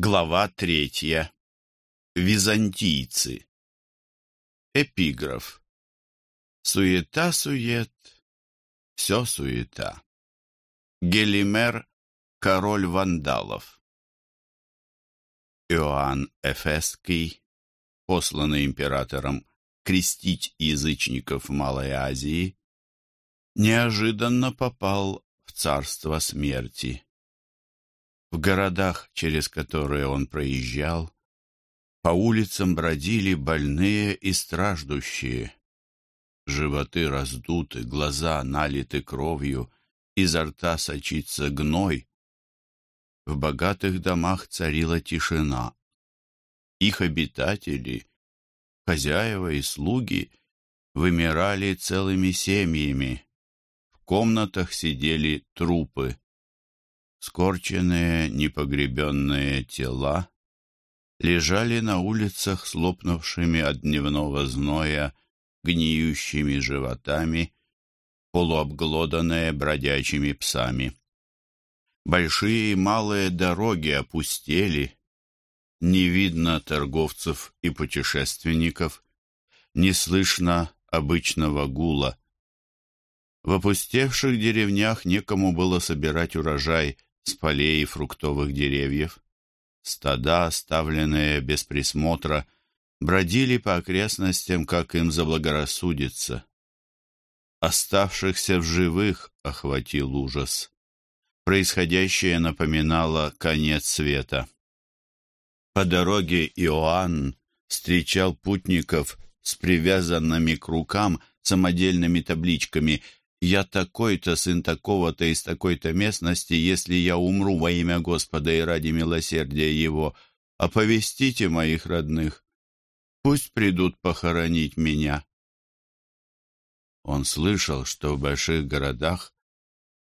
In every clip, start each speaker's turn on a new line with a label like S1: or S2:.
S1: Глава третья. Византийцы. Эпиграф. Суета-сует, все суета. Гелимер, король вандалов. Иоанн Эфесский, посланный императором крестить язычников Малой Азии, неожиданно попал в царство смерти. В городах, через которые он проезжал, по улицам бродили больные и страждущие. Животы раздуты, глаза налиты кровью, изо рта сочится гной. В богатых домах царила тишина. Их обитатели, хозяева и слуги, вымирали целыми семьями. В комнатах сидели трупы. Скорченные, непогребенные тела лежали на улицах с от дневного зноя, гниющими животами, полуобглоданные бродячими псами. Большие и малые дороги опустели, не видно торговцев и путешественников, не слышно обычного гула. В опустевших деревнях некому было собирать урожай с полей и фруктовых деревьев. Стада, оставленные без присмотра, бродили по окрестностям, как им заблагорассудится. Оставшихся в живых охватил ужас. Происходящее напоминало конец света. По дороге Иоанн встречал путников с привязанными к рукам самодельными табличками я такой-то, сын такого-то из такой-то местности, если я умру во имя Господа и ради милосердия Его, оповестите моих родных. Пусть придут похоронить меня. Он слышал, что в больших городах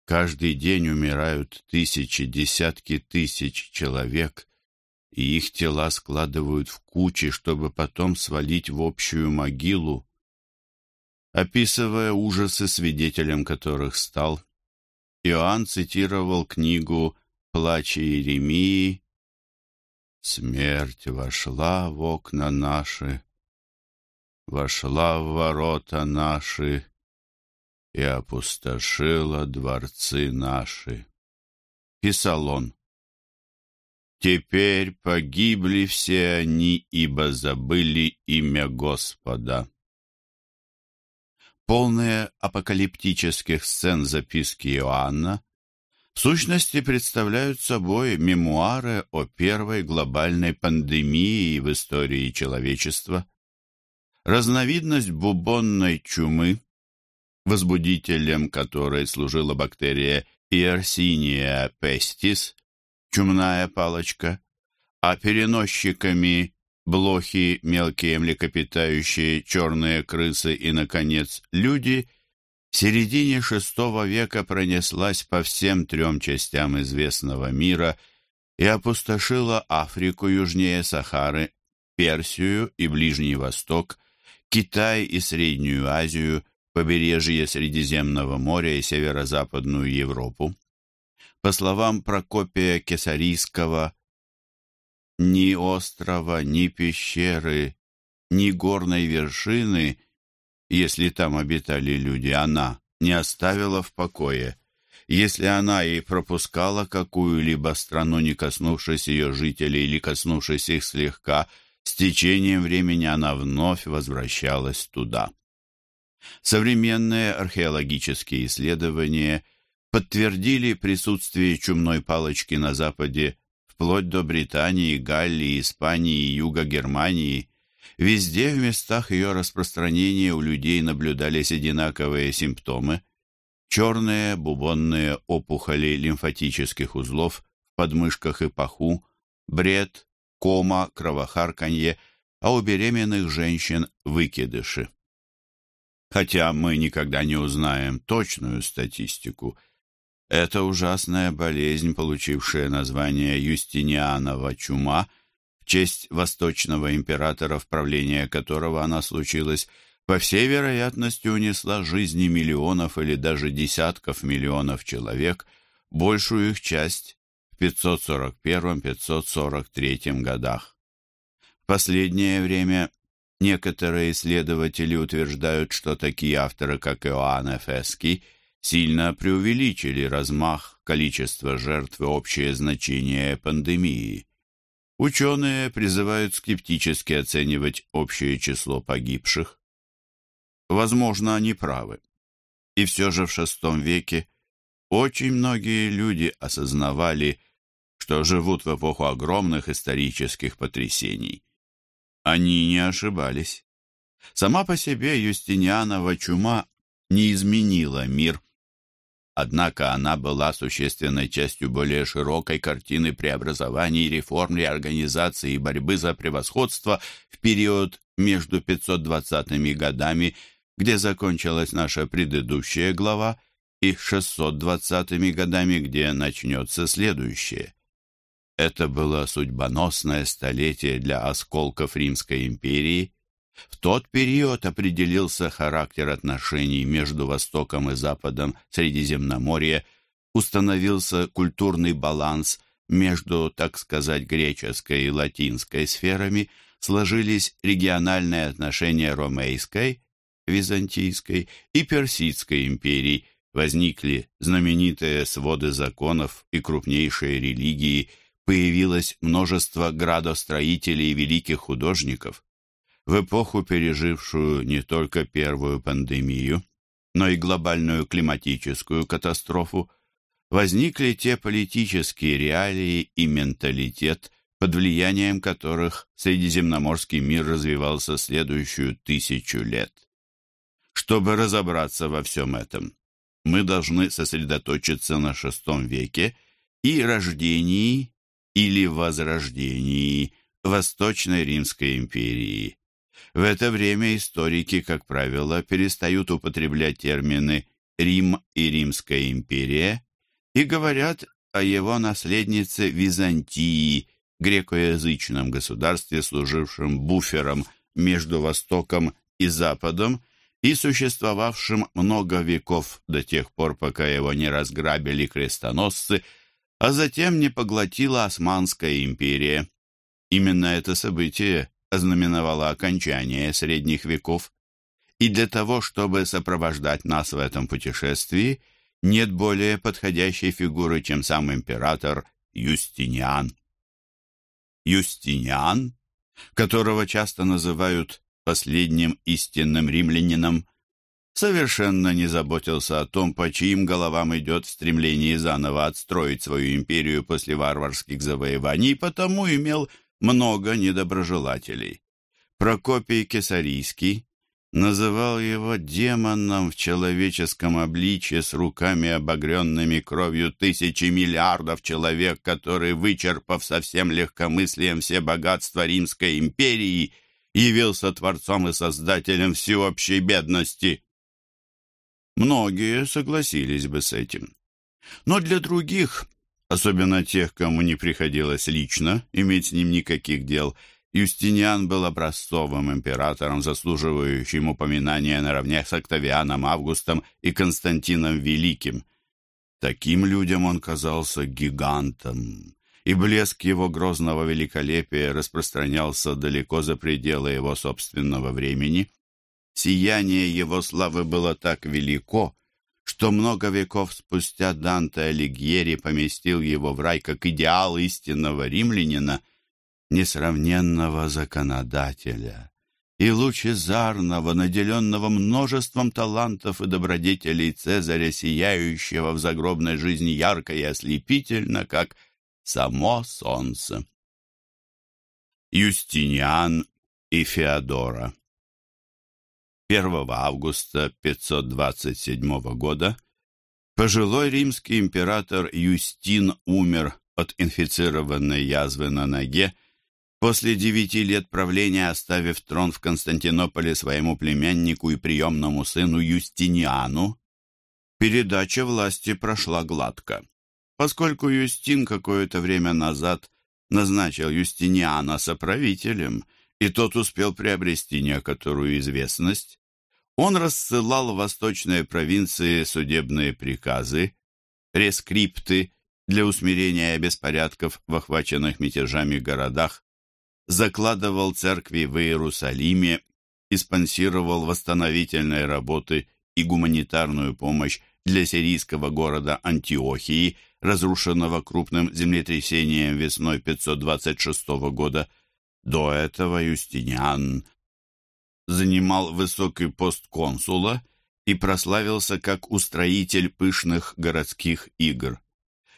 S1: каждый день умирают тысячи, десятки тысяч человек, и их тела складывают в кучи, чтобы потом свалить в общую могилу, Описывая ужасы, свидетелем которых стал, Иоанн цитировал книгу «Плач Иеремии» «Смерть вошла в окна наши, вошла в ворота наши и опустошила дворцы наши». Писал он. «Теперь погибли все они, ибо забыли имя Господа» полные апокалиптических сцен записки Иоанна, в сущности представляют собой мемуары о первой глобальной пандемии в истории человечества. Разновидность бубонной чумы, возбудителем которой служила бактерия Иерсиния пестис, чумная палочка, а переносчиками блохи, мелкие млекопитающие, черные крысы и, наконец, люди, в середине шестого века пронеслась по всем трем частям известного мира и опустошила Африку южнее Сахары, Персию и Ближний Восток, Китай и Среднюю Азию, побережье Средиземного моря и северо-западную Европу. По словам Прокопия Кесарийского, ни острова, ни пещеры, ни горной вершины, если там обитали люди, она не оставила в покое. Если она и пропускала какую-либо страну, не коснувшись ее жителей или коснувшись их слегка, с течением времени она вновь возвращалась туда. Современные археологические исследования подтвердили присутствие чумной палочки на западе вплоть до Британии, Галлии, Испании и юга Германии. Везде в местах ее распространения у людей наблюдались одинаковые симптомы. Черные бубонные опухоли лимфатических узлов в подмышках и паху, бред, кома, кровохарканье, а у беременных женщин выкидыши. Хотя мы никогда не узнаем точную статистику – эта ужасная болезнь, получившая название Юстинианова чума, в честь восточного императора, в правление которого она случилась, по всей вероятности унесла жизни миллионов или даже десятков миллионов человек, большую их часть в 541-543 годах. В последнее время некоторые исследователи утверждают, что такие авторы, как Иоанн Эфеский, сильно преувеличили размах, количество жертв и общее значение пандемии. Ученые призывают скептически оценивать общее число погибших. Возможно, они правы. И все же в VI веке очень многие люди осознавали, что живут в эпоху огромных исторических потрясений. Они не ошибались. Сама по себе Юстинианова чума не изменила мир. Однако она была существенной частью более широкой картины преобразований, реформ, реорганизации и борьбы за превосходство в период между 520-ми годами, где закончилась наша предыдущая глава, и 620-ми годами, где начнется следующее. Это было судьбоносное столетие для осколков Римской империи. В тот период определился характер отношений между Востоком и Западом Средиземноморья, установился культурный баланс между, так сказать, греческой и латинской сферами, сложились региональные отношения ромейской, византийской и персидской империй, возникли знаменитые своды законов и крупнейшие религии – появилось множество градостроителей и великих художников. В эпоху, пережившую не только первую пандемию, но и глобальную климатическую катастрофу, возникли те политические реалии и менталитет, под влиянием которых средиземноморский мир развивался следующую тысячу лет. Чтобы разобраться во всем этом, мы должны сосредоточиться на VI веке и рождении или возрождении Восточной Римской империи. В это время историки, как правило, перестают употреблять термины «Рим» и «Римская империя» и говорят о его наследнице Византии, грекоязычном государстве, служившем буфером между Востоком и Западом и существовавшим много веков до тех пор, пока его не разграбили крестоносцы – а затем не поглотила Османская империя. Именно это событие ознаменовало окончание средних веков. И для того, чтобы сопровождать нас в этом путешествии, нет более подходящей фигуры, чем сам император Юстиниан. Юстиниан, которого часто называют последним истинным римлянином, совершенно не заботился о том, по чьим головам идет в стремлении заново отстроить свою империю после варварских завоеваний, и потому имел много недоброжелателей. Прокопий Кесарийский называл его демоном в человеческом обличье с руками, обогренными кровью тысячи миллиардов человек, который, вычерпав со всем легкомыслием все богатства Римской империи, явился творцом и создателем всеобщей бедности. Многие согласились бы с этим. Но для других, особенно тех, кому не приходилось лично иметь с ним никаких дел, Юстиниан был образцовым императором, заслуживающим упоминания наравне с Октавианом Августом и Константином Великим. Таким людям он казался гигантом, и блеск его грозного великолепия распространялся далеко за пределы его собственного времени. Сияние его славы было так велико, что много веков спустя Данте Алигьери поместил его в рай как идеал истинного римлянина, несравненного законодателя и лучезарного, наделенного множеством талантов и добродетелей Цезаря, сияющего в загробной жизни ярко и ослепительно, как само солнце. Юстиниан и Феодора 1 августа 527 года пожилой римский император Юстин умер от инфицированной язвы на ноге, после девяти лет правления оставив трон в Константинополе своему племяннику и приемному сыну Юстиниану. Передача власти прошла гладко. Поскольку Юстин какое-то время назад назначил Юстиниана соправителем – и тот успел приобрести некоторую известность. Он рассылал в восточные провинции судебные приказы, рескрипты для усмирения беспорядков в охваченных мятежами городах, закладывал церкви в Иерусалиме и спонсировал восстановительные работы и гуманитарную помощь для сирийского города Антиохии, разрушенного крупным землетрясением весной 526 года. До этого Юстиниан занимал высокий пост консула и прославился как устроитель пышных городских игр.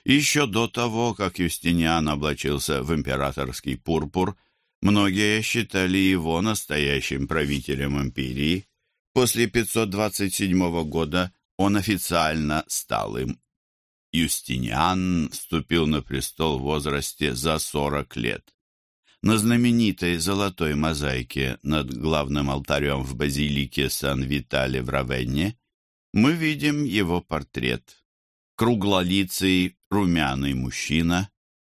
S1: Еще до того, как Юстиниан облачился в императорский пурпур, многие считали его настоящим правителем империи. После 527 года он официально стал им. Юстиниан вступил на престол в возрасте за 40 лет. На знаменитой золотой мозаике над главным алтарем в базилике Сан-Витале в Равенне мы видим его портрет. Круглолицый, румяный мужчина,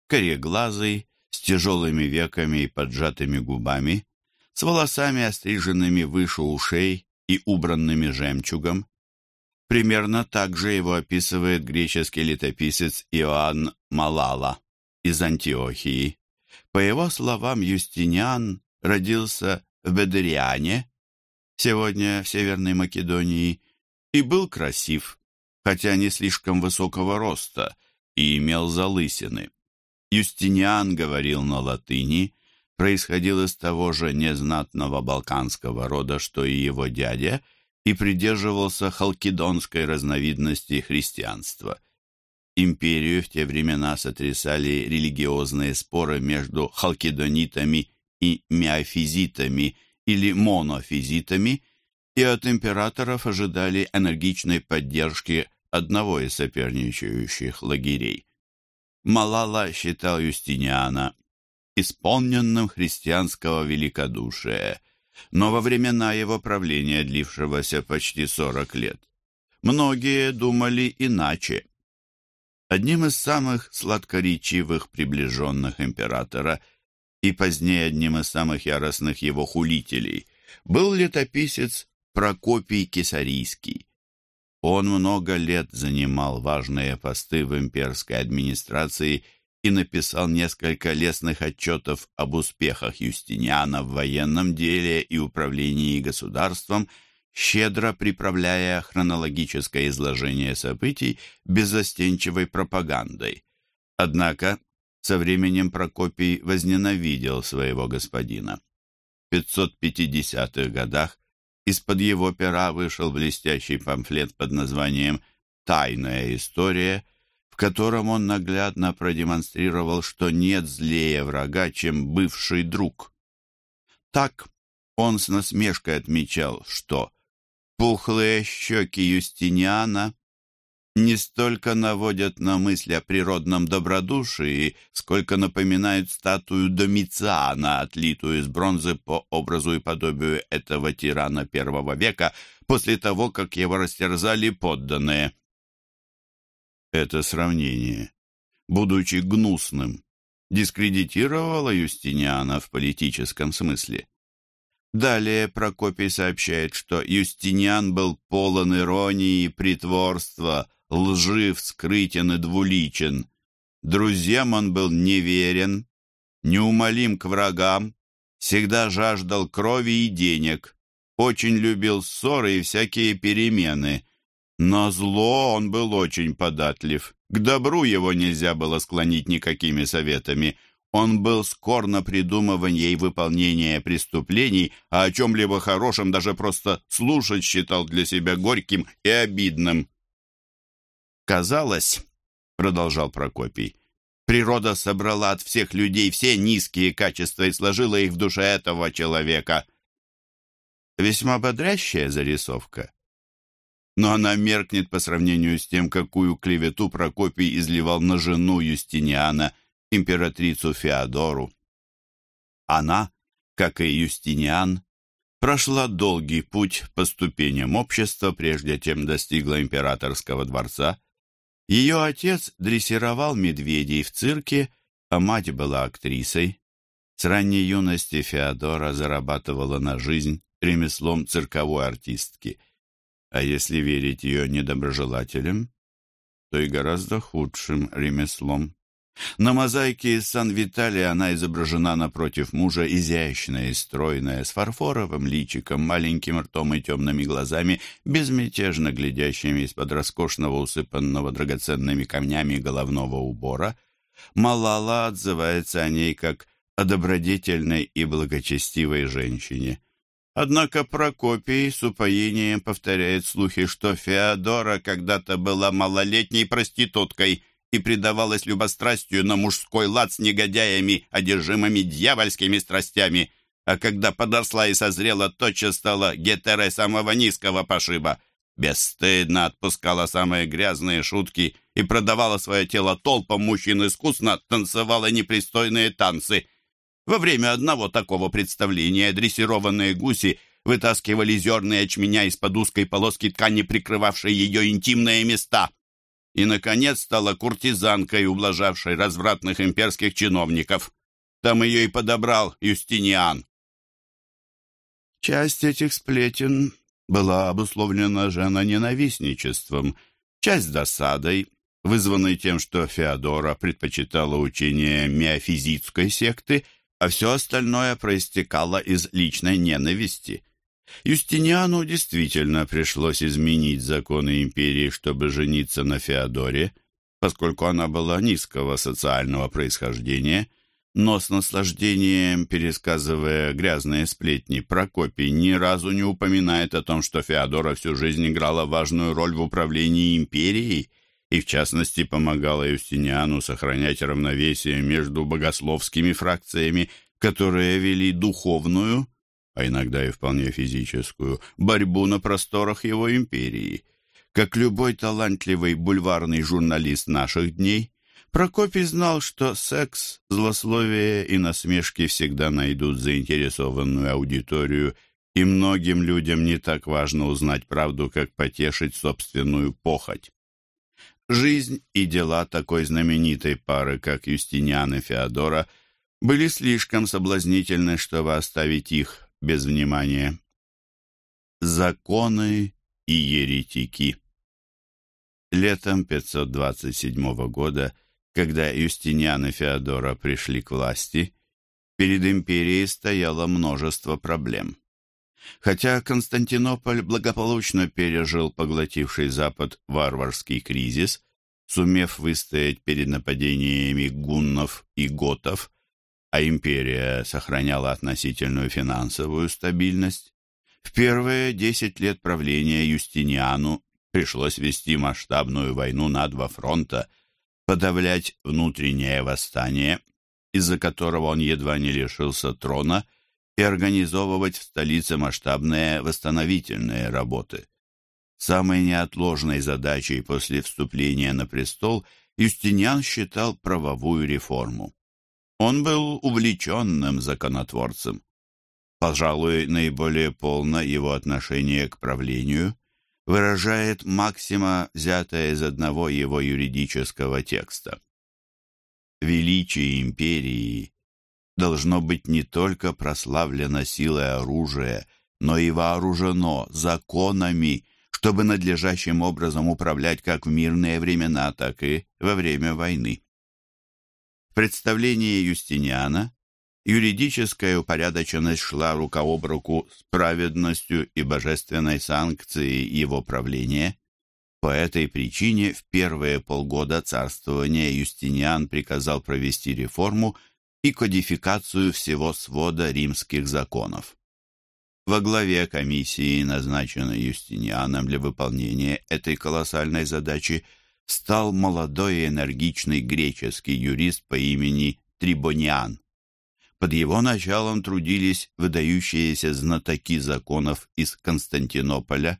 S1: кореглазый, с тяжелыми веками и поджатыми губами, с волосами, остриженными выше ушей и убранными жемчугом. Примерно так же его описывает греческий летописец Иоанн Малала из Антиохии. По его словам, Юстиниан родился в Бедериане, сегодня в Северной Македонии, и был красив, хотя не слишком высокого роста, и имел залысины. Юстиниан говорил на латыни, происходил из того же незнатного балканского рода, что и его дядя, и придерживался халкидонской разновидности христианства. Империю в те времена сотрясали религиозные споры между халкидонитами и миофизитами или монофизитами, и от императоров ожидали энергичной поддержки одного из соперничающих лагерей. Малала считал Юстиниана исполненным христианского великодушия, но во времена его правления, длившегося почти сорок лет, многие думали иначе. Одним из самых сладкоречивых приближенных императора и позднее одним из самых яростных его хулителей был летописец Прокопий Кесарийский. Он много лет занимал важные посты в имперской администрации и написал несколько лестных отчетов об успехах Юстиниана в военном деле и управлении государством, щедро приправляя хронологическое изложение событий беззастенчивой пропагандой. Однако со временем Прокопий возненавидел своего господина. В 550-х годах из-под его пера вышел блестящий памфлет под названием «Тайная история», в котором он наглядно продемонстрировал, что нет злее врага, чем бывший друг. Так он с насмешкой отмечал, что пухлые щеки Юстиниана не столько наводят на мысль о природном добродушии, сколько напоминают статую Домициана, отлитую из бронзы по образу и подобию этого тирана первого века, после того, как его растерзали подданные. Это сравнение, будучи гнусным, дискредитировало Юстиниана в политическом смысле. Далее Прокопий сообщает, что Юстиниан был полон иронии притворства, лжив, скрытен и двуличен. Друзьям он был неверен, неумолим к врагам, всегда жаждал крови и денег, очень любил ссоры и всякие перемены. Но зло он был очень податлив. К добру его нельзя было склонить никакими советами. Он был скор на придумывание и выполнение преступлений, а о чем-либо хорошем даже просто слушать считал для себя горьким и обидным. «Казалось, — продолжал Прокопий, — природа собрала от всех людей все низкие качества и сложила их в душе этого человека. Весьма бодрящая зарисовка. Но она меркнет по сравнению с тем, какую клевету Прокопий изливал на жену Юстиниана, императрицу Феодору. Она, как и Юстиниан, прошла долгий путь по ступеням общества, прежде чем достигла императорского дворца, ее отец дрессировал медведей в цирке, а мать была актрисой. С ранней юности Феодора зарабатывала на жизнь ремеслом цирковой артистки. А если верить ее недоброжелателям, то и гораздо худшим ремеслом. На мозаике из Сан-Виталия она изображена напротив мужа, изящная и стройная, с фарфоровым личиком, маленьким ртом и темными глазами, безмятежно глядящими из-под роскошного, усыпанного драгоценными камнями головного убора. Малала отзывается о ней как о добродетельной и благочестивой женщине. Однако Прокопий с упоением повторяет слухи, что Феодора когда-то была малолетней проституткой и предавалась любострастию на мужской лад с негодяями, одержимыми дьявольскими страстями, а когда подросла и созрела, тотчас стала гетерой самого низкого пошиба. Бесстыдно отпускала самые грязные шутки и продавала свое тело толпам мужчин искусно, танцевала непристойные танцы. Во время одного такого представления дрессированные гуси вытаскивали зерны ячменя из-под узкой полоски ткани, прикрывавшей ее интимные места — и, наконец, стала куртизанкой, ублажавшей развратных имперских чиновников. Там ее и подобрал Юстиниан. Часть этих сплетен была обусловлена женоненавистничеством, часть досадой, вызванной тем, что Феодора предпочитала учение миофизитской секты, а все остальное проистекало из личной ненависти. Юстиниану действительно пришлось изменить законы империи, чтобы жениться на Феодоре, поскольку она была низкого социального происхождения, но с наслаждением, пересказывая грязные сплетни, Прокопий ни разу не упоминает о том, что Феодора всю жизнь играла важную роль в управлении империей и, в частности, помогала Юстиниану сохранять равновесие между богословскими фракциями, которые вели духовную – а иногда и вполне физическую, борьбу на просторах его империи. Как любой талантливый бульварный журналист наших дней, Прокопий знал, что секс, злословие и насмешки всегда найдут заинтересованную аудиторию, и многим людям не так важно узнать правду, как потешить собственную похоть. Жизнь и дела такой знаменитой пары, как Юстиниан и Феодора, были слишком соблазнительны, чтобы оставить их без внимания. Законы и еретики Летом 527 года, когда Юстиниан и Феодора пришли к власти, перед империей стояло множество проблем. Хотя Константинополь благополучно пережил поглотивший Запад варварский кризис, сумев выстоять перед нападениями гуннов и готов, а империя сохраняла относительную финансовую стабильность, в первые десять лет правления Юстиниану пришлось вести масштабную войну на два фронта, подавлять внутреннее восстание, из-за которого он едва не лишился трона, и организовывать в столице масштабные восстановительные работы. Самой неотложной задачей после вступления на престол Юстиниан считал правовую реформу. Он был увлеченным законотворцем. Пожалуй, наиболее полно его отношение к правлению выражает максима, взятая из одного его юридического текста. Величие империи должно быть не только прославлено силой оружия, но и вооружено законами, чтобы надлежащим образом управлять как в мирные времена, так и во время войны. Представлении Юстиниана юридическая упорядоченность шла рука об руку с праведностью и божественной санкцией его правления. По этой причине в первые полгода царствования Юстиниан приказал провести реформу и кодификацию всего свода римских законов. Во главе комиссии, назначенной Юстинианом для выполнения этой колоссальной задачи, стал молодой и энергичный греческий юрист по имени Трибониан. Под его началом трудились выдающиеся знатоки законов из Константинополя.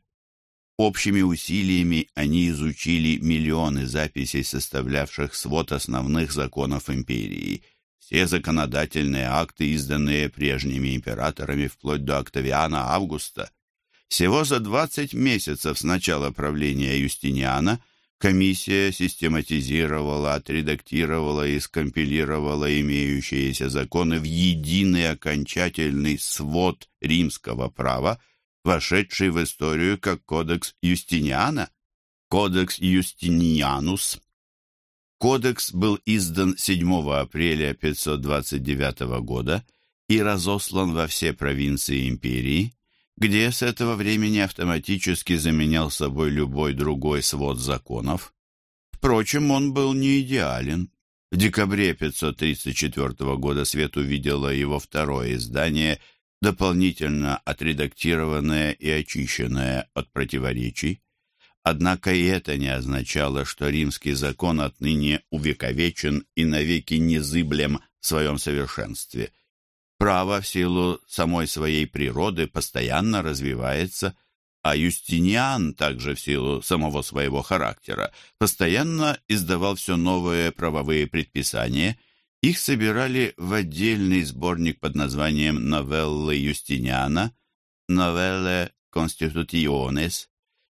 S1: Общими усилиями они изучили миллионы записей, составлявших свод основных законов империи. Все законодательные акты, изданные прежними императорами вплоть до Октавиана Августа. Всего за 20 месяцев с начала правления Юстиниана – Комиссия систематизировала, отредактировала и скомпилировала имеющиеся законы в единый окончательный свод римского права, вошедший в историю как кодекс Юстиниана. Кодекс Юстинианус. Кодекс был издан 7 апреля 529 года и разослан во все провинции империи, где с этого времени автоматически заменял собой любой другой свод законов. Впрочем, он был не идеален. В декабре 534 года свет увидело его второе издание, дополнительно отредактированное и очищенное от противоречий. Однако и это не означало, что римский закон отныне увековечен и навеки незыблем в своем совершенстве. Право в силу самой своей природы постоянно развивается, а Юстиниан также в силу самого своего характера постоянно издавал все новые правовые предписания. Их собирали в отдельный сборник под названием «Новеллы Юстиниана» «Новелле Constitutiones»,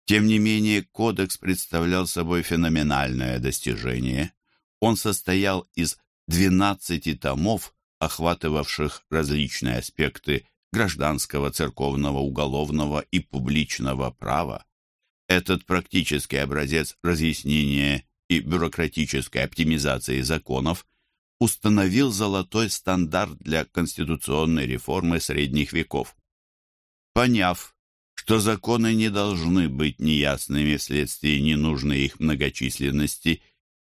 S1: тем не менее, кодекс представлял собой феноменальное достижение. Он состоял из 12 томов, охватывавших различные аспекты гражданского, церковного, уголовного и публичного права. Этот практический образец разъяснения и бюрократической оптимизации законов установил золотой стандарт для конституционной реформы средних веков. Поняв, что законы не должны быть неясными вследствие ненужной их многочисленности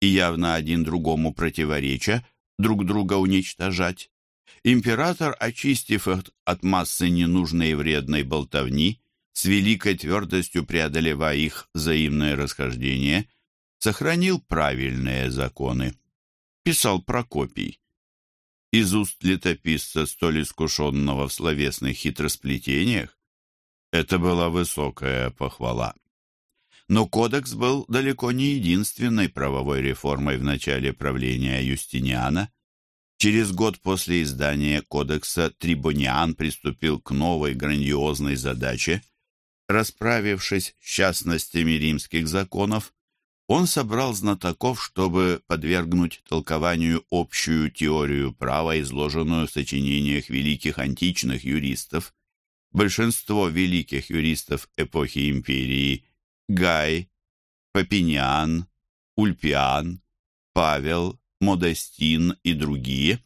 S1: и явно один другому противореча, друг друга уничтожать. Император, очистив их от массы ненужной и вредной болтовни, с великой твердостью преодолевая их взаимное расхождение, сохранил правильные законы. Писал Прокопий. Из уст летописца, столь искушенного в словесных хитросплетениях, это была высокая похвала. Но кодекс был далеко не единственной правовой реформой в начале правления Юстиниана. Через год после издания кодекса Трибуниан приступил к новой грандиозной задаче. Расправившись с частностями римских законов, он собрал знатоков, чтобы подвергнуть толкованию общую теорию права, изложенную в сочинениях великих античных юристов. Большинство великих юристов эпохи империи Гай, Папиниан, Ульпиан, Павел, Модестин и другие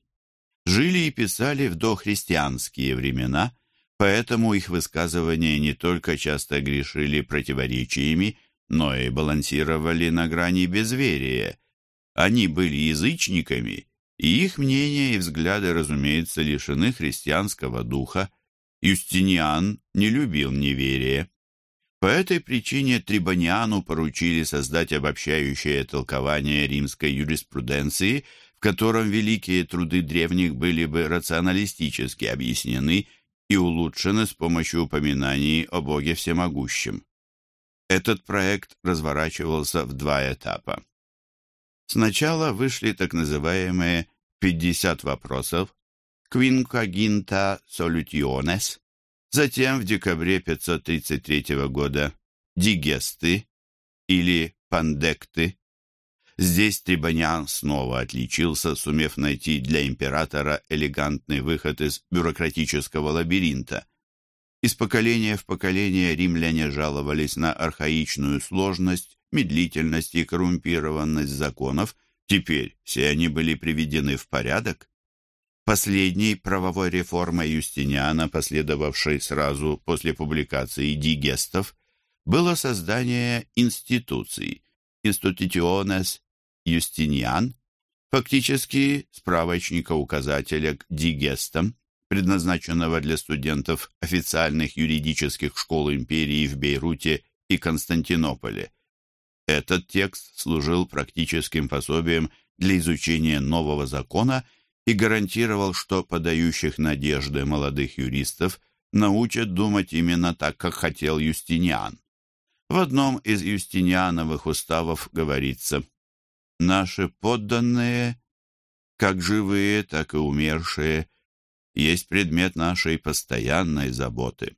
S1: жили и писали в дохристианские времена, поэтому их высказывания не только часто грешили противоречиями, но и балансировали на грани безверия. Они были язычниками, и их мнения и взгляды, разумеется, лишены христианского духа, Юстиниан не любил неверие. По этой причине Трибониану поручили создать обобщающее толкование римской юриспруденции, в котором великие труды древних были бы рационалистически объяснены и улучшены с помощью упоминаний о Боге Всемогущем. Этот проект разворачивался в два этапа. Сначала вышли так называемые «50 вопросов», Quinquaginta Solutiones, затем в декабре 533 года Дигесты или Пандекты. Здесь Трибониан снова отличился, сумев найти для императора элегантный выход из бюрократического лабиринта. Из поколения в поколение римляне жаловались на архаичную сложность, медлительность и коррумпированность законов. Теперь все они были приведены в порядок. Последней правовой реформой Юстиниана, последовавшей сразу после публикации дигестов, было создание институций «Institutiones Justinian», фактически справочника-указателя к дигестам, предназначенного для студентов официальных юридических школ империи в Бейруте и Константинополе. Этот текст служил практическим пособием для изучения нового закона – и гарантировал, что подающих надежды молодых юристов научат думать именно так, как хотел Юстиниан. В одном из юстиниановых уставов говорится «Наши подданные, как живые, так и умершие, есть предмет нашей постоянной заботы».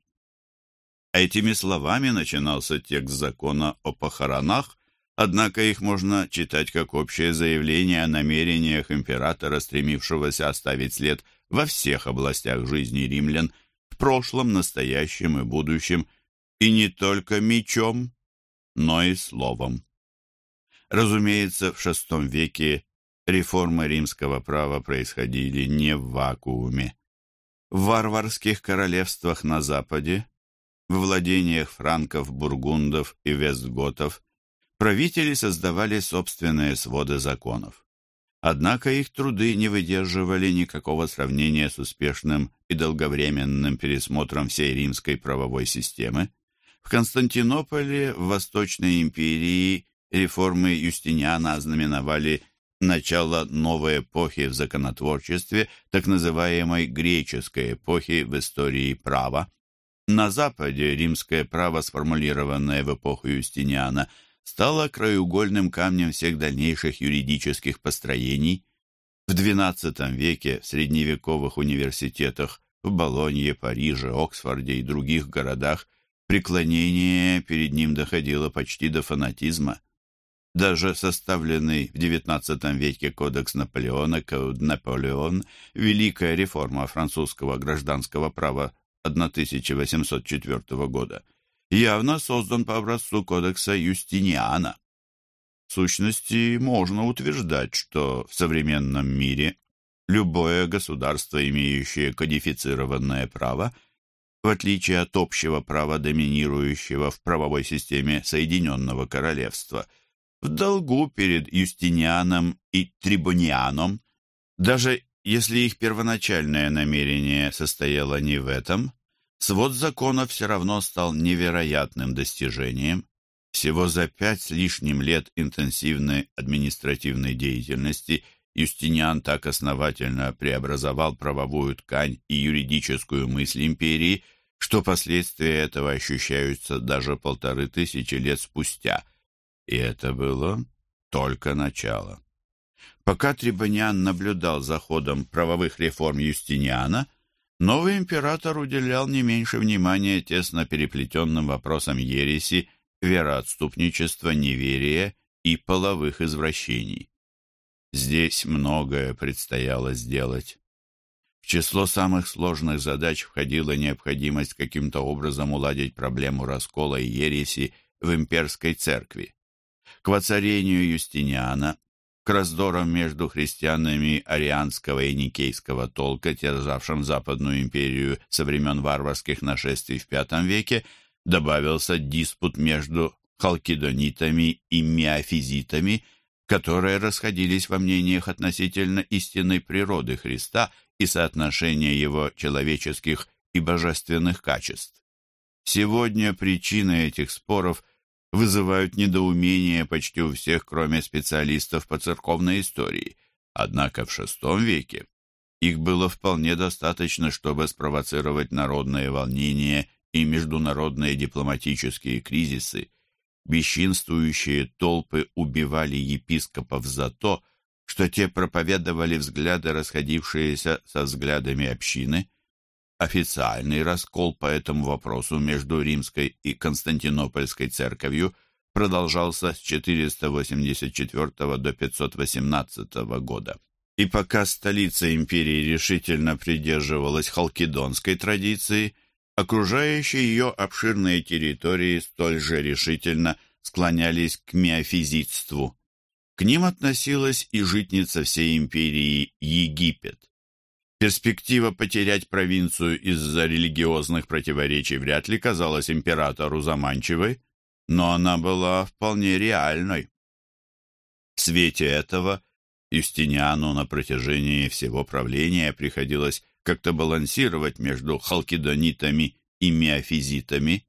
S1: Этими словами начинался текст закона о похоронах, Однако их можно читать как общее заявление о намерениях императора, стремившегося оставить след во всех областях жизни римлян, в прошлом, настоящем и будущем, и не только мечом, но и словом. Разумеется, в VI веке реформы римского права происходили не в вакууме. В варварских королевствах на Западе, в владениях франков, бургундов и вестготов, правители создавали собственные своды законов. Однако их труды не выдерживали никакого сравнения с успешным и долговременным пересмотром всей римской правовой системы. В Константинополе, в Восточной империи, реформы Юстиниана ознаменовали начало новой эпохи в законотворчестве, так называемой греческой эпохи в истории права. На Западе римское право, сформулированное в эпоху Юстиниана, стало краеугольным камнем всех дальнейших юридических построений. В XII веке в средневековых университетах в Болонье, Париже, Оксфорде и других городах преклонение перед ним доходило почти до фанатизма. Даже составленный в XIX веке кодекс Наполеона, Код Наполеон, великая реформа французского гражданского права 1804 года, явно создан по образцу кодекса Юстиниана. В сущности, можно утверждать, что в современном мире любое государство, имеющее кодифицированное право, в отличие от общего права, доминирующего в правовой системе Соединенного Королевства – в долгу перед Юстинианом и Трибунианом, даже если их первоначальное намерение состояло не в этом, свод законов все равно стал невероятным достижением. Всего за пять с лишним лет интенсивной административной деятельности Юстиниан так основательно преобразовал правовую ткань и юридическую мысль империи, что последствия этого ощущаются даже полторы тысячи лет спустя – и это было только начало. Пока Трибониан наблюдал за ходом правовых реформ Юстиниана, новый император уделял не меньше внимания тесно переплетенным вопросам ереси, вероотступничества, неверия и половых извращений. Здесь многое предстояло сделать. В число самых сложных задач входила необходимость каким-то образом уладить проблему раскола и ереси в имперской церкви к воцарению Юстиниана, к раздорам между христианами арианского и никейского толка, терзавшим Западную империю со времен варварских нашествий в V веке, добавился диспут между халкидонитами и миофизитами, которые расходились во мнениях относительно истинной природы Христа и соотношения его человеческих и божественных качеств. Сегодня причины этих споров – вызывают недоумение почти у всех, кроме специалистов по церковной истории. Однако в VI веке их было вполне достаточно, чтобы спровоцировать народные волнения и международные дипломатические кризисы. Бесчинствующие толпы убивали епископов за то, что те проповедовали взгляды, расходившиеся со взглядами общины, Официальный раскол по этому вопросу между Римской и Константинопольской церковью продолжался с 484 до 518 года. И пока столица империи решительно придерживалась халкидонской традиции, окружающие ее обширные территории столь же решительно склонялись к миофизитству. К ним относилась и житница всей империи Египет. Перспектива потерять провинцию из-за религиозных противоречий вряд ли казалась императору заманчивой, но она была вполне реальной. В свете этого Юстиниану на протяжении всего правления приходилось как-то балансировать между халкидонитами и миофизитами,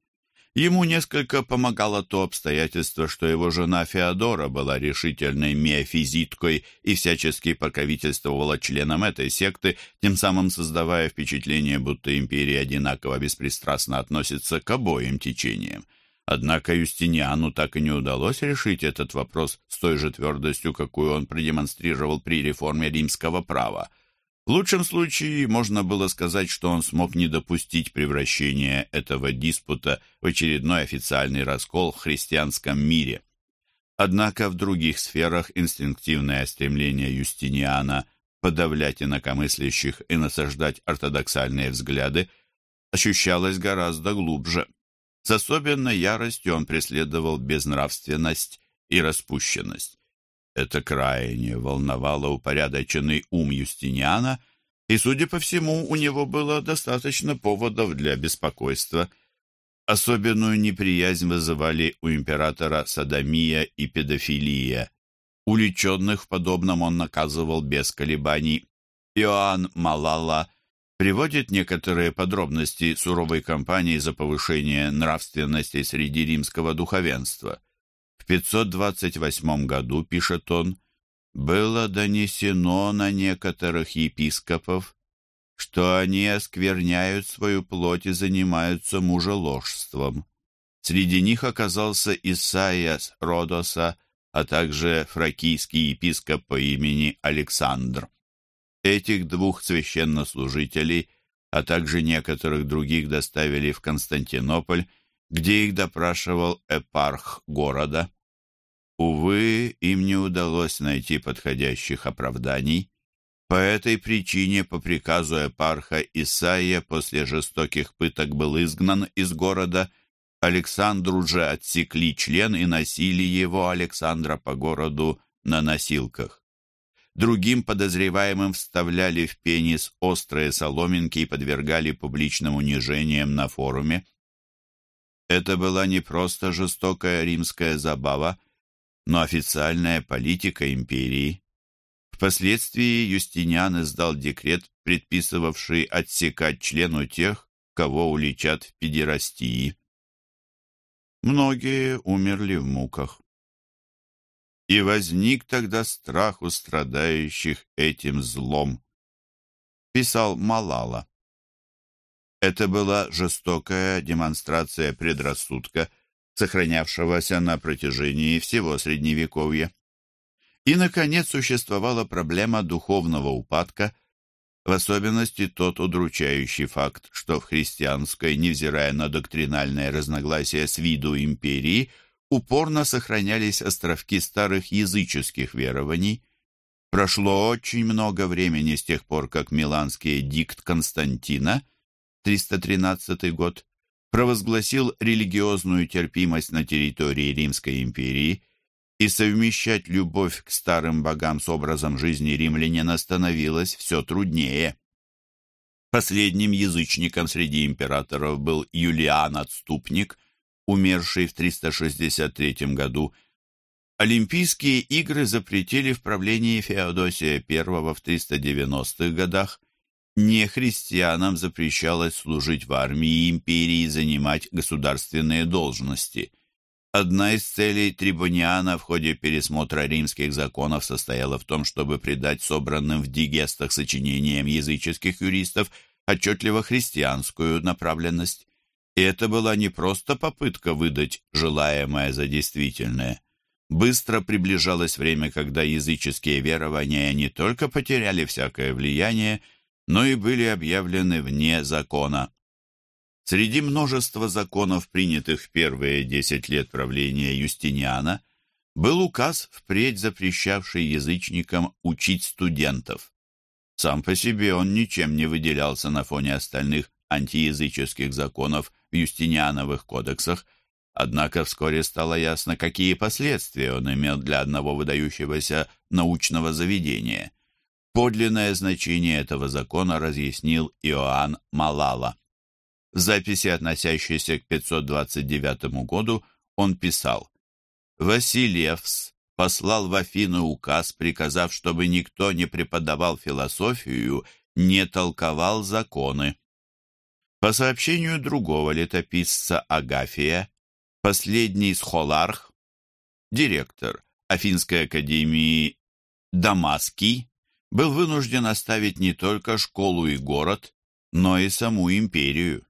S1: Ему несколько помогало то обстоятельство, что его жена Феодора была решительной миофизиткой и всячески покровительствовала членам этой секты, тем самым создавая впечатление, будто империя одинаково беспристрастно относится к обоим течениям. Однако Юстиниану так и не удалось решить этот вопрос с той же твердостью, какую он продемонстрировал при реформе римского права – в лучшем случае можно было сказать, что он смог не допустить превращения этого диспута в очередной официальный раскол в христианском мире. Однако в других сферах инстинктивное стремление Юстиниана подавлять инакомыслящих и насаждать ортодоксальные взгляды ощущалось гораздо глубже. С особенной яростью он преследовал безнравственность и распущенность. Это крайне волновало упорядоченный ум Юстиниана, и, судя по всему, у него было достаточно поводов для беспокойства. Особенную неприязнь вызывали у императора садомия и педофилия. Уличенных в подобном он наказывал без колебаний. Иоанн Малала приводит некоторые подробности суровой кампании за повышение нравственности среди римского духовенства. В 528 году, пишет он, было донесено на некоторых епископов, что они оскверняют свою плоть и занимаются мужеложством. Среди них оказался Исаиас Родоса, а также фракийский епископ по имени Александр. Этих двух священнослужителей, а также некоторых других доставили в Константинополь, где их допрашивал эпарх города. Увы, им не удалось найти подходящих оправданий. По этой причине, по приказу эпарха Исаия, после жестоких пыток был изгнан из города. Александру же отсекли член и носили его, Александра, по городу на носилках. Другим подозреваемым вставляли в пенис острые соломинки и подвергали публичным унижениям на форуме. Это была не просто жестокая римская забава, но официальная политика империи. Впоследствии Юстиниан издал декрет, предписывавший отсекать члену тех, кого уличат в педерастии. Многие умерли в муках. И возник тогда страх у страдающих этим злом. Писал Малала. Это была жестокая демонстрация предрассудка, сохранявшегося на протяжении всего Средневековья. И, наконец, существовала проблема духовного упадка, в особенности тот удручающий факт, что в христианской, невзирая на доктринальное разногласие с виду империи, упорно сохранялись островки старых языческих верований. Прошло очень много времени с тех пор, как Миланский дикт Константина, 313 год, провозгласил религиозную терпимость на территории Римской империи, и совмещать любовь к старым богам с образом жизни римлянина становилось все труднее. Последним язычником среди императоров был Юлиан Отступник – умерший в 363 году, Олимпийские игры запретили в правлении Феодосия I в 390-х годах. Не христианам запрещалось служить в армии империи и занимать государственные должности. Одна из целей Трибуниана в ходе пересмотра римских законов состояла в том, чтобы придать собранным в дигестах сочинениям языческих юристов отчетливо христианскую направленность. И это была не просто попытка выдать желаемое за действительное. Быстро приближалось время, когда языческие верования не только потеряли всякое влияние, но и были объявлены вне закона. Среди множества законов, принятых в первые десять лет правления Юстиниана, был указ, впредь запрещавший язычникам учить студентов. Сам по себе он ничем не выделялся на фоне остальных антиязыческих законов в Юстиниановых кодексах, однако вскоре стало ясно, какие последствия он имел для одного выдающегося научного заведения. Подлинное значение этого закона разъяснил Иоанн Малала. В записи, относящейся к 529 году, он писал «Васильевс послал в Афину указ, приказав, чтобы никто не преподавал философию, не толковал законы. По сообщению другого летописца Агафия, последний схоларх, директор Афинской академии Дамаский, был вынужден оставить не только школу и город, но и саму империю.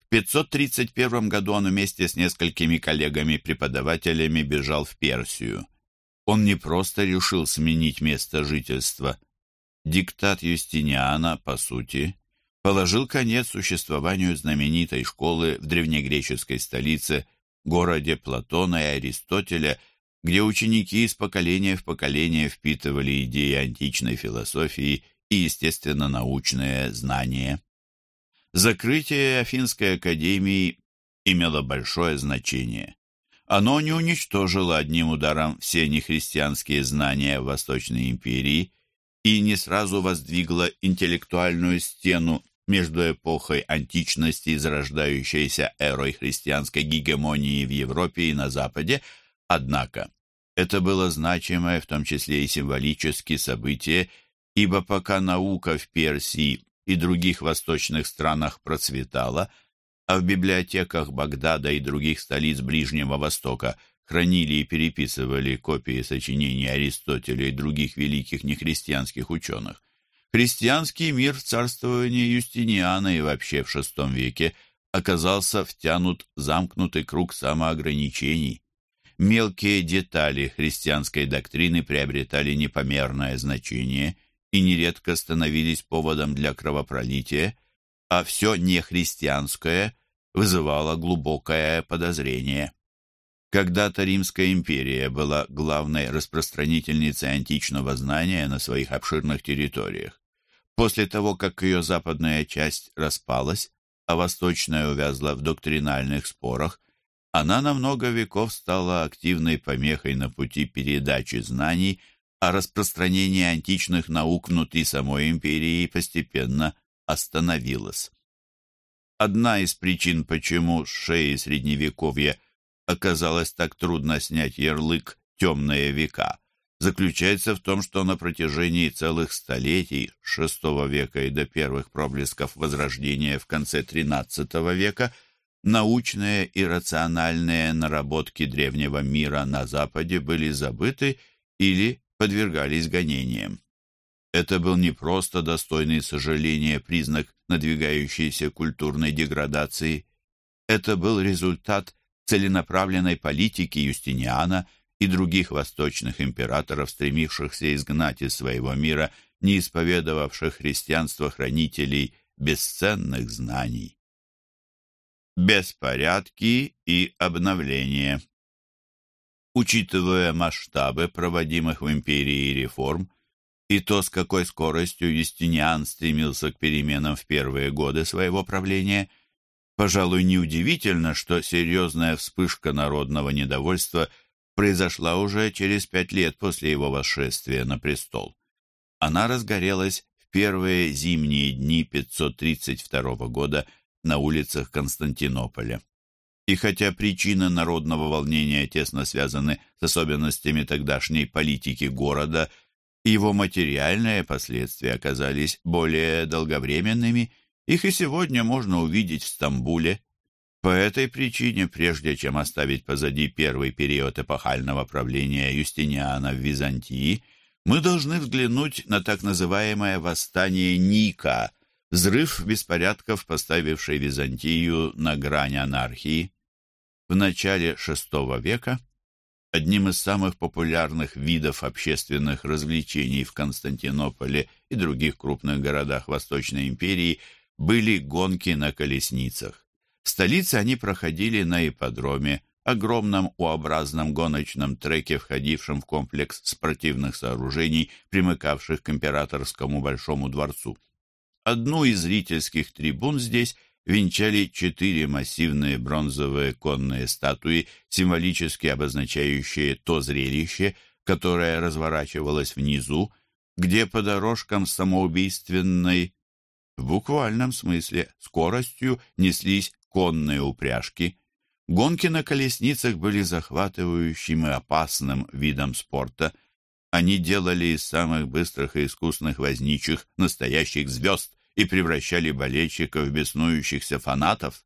S1: В 531 году он вместе с несколькими коллегами-преподавателями бежал в Персию. Он не просто решил сменить место жительства. Диктат Юстиниана, по сути, положил конец существованию знаменитой школы в древнегреческой столице, городе Платона и Аристотеля, где ученики из поколения в поколение впитывали идеи античной философии и, естественно, научные знания. Закрытие Афинской академии имело большое значение. Оно не уничтожило одним ударом все нехристианские знания в Восточной империи и не сразу воздвигло интеллектуальную стену между эпохой античности и зарождающейся эрой христианской гегемонии в Европе и на Западе, однако это было значимое, в том числе и символически, событие, ибо пока наука в Персии и других восточных странах процветала, а в библиотеках Багдада и других столиц Ближнего Востока хранили и переписывали копии сочинений Аристотеля и других великих нехристианских ученых, христианский мир в царствовании Юстиниана и вообще в VI веке оказался втянут в замкнутый круг самоограничений. Мелкие детали христианской доктрины приобретали непомерное значение и нередко становились поводом для кровопролития, а все нехристианское вызывало глубокое подозрение. Когда-то Римская империя была главной распространительницей античного знания на своих обширных территориях. После того, как ее западная часть распалась, а восточная увязла в доктринальных спорах, она на много веков стала активной помехой на пути передачи знаний, а распространение античных наук внутри самой империи постепенно остановилось. Одна из причин, почему с шеи Средневековья оказалось так трудно снять ярлык «темные века», заключается в том, что на протяжении целых столетий, с VI века и до первых проблесков Возрождения в конце XIII века, научные и рациональные наработки древнего мира на Западе были забыты или подвергались гонениям. Это был не просто достойный сожаления признак надвигающейся культурной деградации. Это был результат целенаправленной политики Юстиниана – и других восточных императоров, стремившихся изгнать из своего мира неисповедовавших христианство хранителей бесценных знаний. Беспорядки и обновления Учитывая масштабы проводимых в империи реформ и то, с какой скоростью Юстиниан стремился к переменам в первые годы своего правления, пожалуй, неудивительно, что серьезная вспышка народного недовольства – произошла уже через пять лет после его восшествия на престол. Она разгорелась в первые зимние дни 532 года на улицах Константинополя. И хотя причины народного волнения тесно связаны с особенностями тогдашней политики города, его материальные последствия оказались более долговременными, их и сегодня можно увидеть в Стамбуле, по этой причине, прежде чем оставить позади первый период эпохального правления Юстиниана в Византии, мы должны взглянуть на так называемое восстание Ника, взрыв беспорядков, поставивший Византию на грань анархии. В начале VI века одним из самых популярных видов общественных развлечений в Константинополе и других крупных городах Восточной империи были гонки на колесницах. В столице они проходили на ипподроме, огромном U-образном гоночном треке, входившем в комплекс спортивных сооружений, примыкавших к императорскому Большому дворцу. Одну из зрительских трибун здесь венчали четыре массивные бронзовые конные статуи, символически обозначающие то зрелище, которое разворачивалось внизу, где по дорожкам самоубийственной, в буквальном смысле, скоростью неслись конные упряжки. Гонки на колесницах были захватывающим и опасным видом спорта. Они делали из самых быстрых и искусных возничих настоящих звезд и превращали болельщиков в беснующихся фанатов.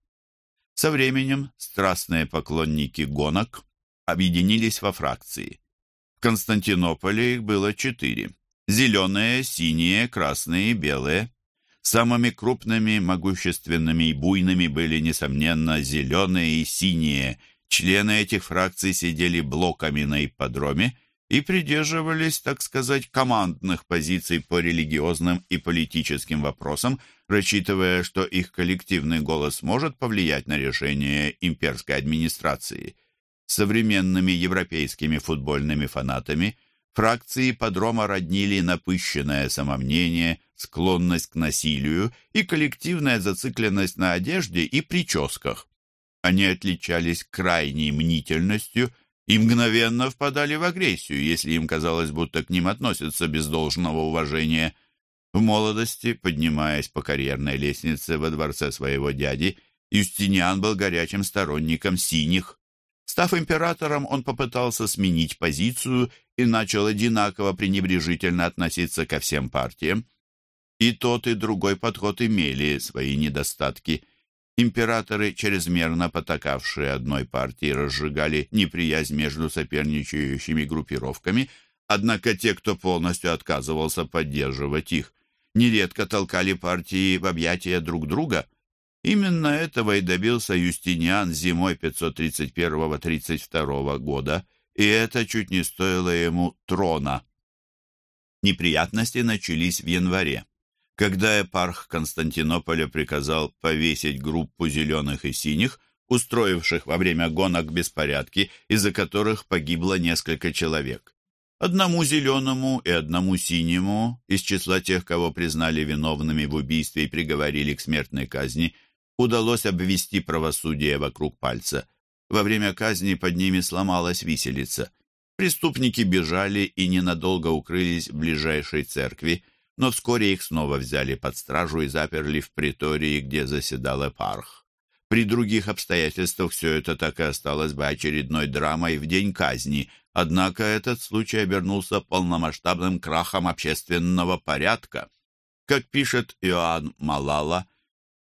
S1: Со временем страстные поклонники гонок объединились во фракции. В Константинополе их было четыре. Зеленые, синие, красные и белые. Самыми крупными, могущественными и буйными были, несомненно, зеленые и синие. Члены этих фракций сидели блоками на ипподроме и придерживались, так сказать, командных позиций по религиозным и политическим вопросам, рассчитывая, что их коллективный голос может повлиять на решение имперской администрации. Современными европейскими футбольными фанатами – Фракции подрома роднили напыщенное самомнение, склонность к насилию и коллективная зацикленность на одежде и прическах. Они отличались крайней мнительностью и мгновенно впадали в агрессию, если им казалось, будто к ним относятся без должного уважения. В молодости, поднимаясь по карьерной лестнице во дворце своего дяди, Юстиниан был горячим сторонником синих. Став императором, он попытался сменить позицию и начал одинаково пренебрежительно относиться ко всем партиям. И тот, и другой подход имели свои недостатки. Императоры, чрезмерно потакавшие одной партии, разжигали неприязнь между соперничающими группировками, однако те, кто полностью отказывался поддерживать их, нередко толкали партии в объятия друг друга. Именно этого и добился Юстиниан зимой 531-32 года, и это чуть не стоило ему трона. Неприятности начались в январе когда эпарх Константинополя приказал повесить группу зеленых и синих, устроивших во время гонок беспорядки, из-за которых погибло несколько человек. Одному зеленому и одному синему, из числа тех, кого признали виновными в убийстве и приговорили к смертной казни, удалось обвести правосудие вокруг пальца. Во время казни под ними сломалась виселица. Преступники бежали и ненадолго укрылись в ближайшей церкви, но вскоре их снова взяли под стражу и заперли в притории, где заседал эпарх. При других обстоятельствах все это так и осталось бы очередной драмой в день казни, однако этот случай обернулся полномасштабным крахом общественного порядка. Как пишет Иоанн Малала,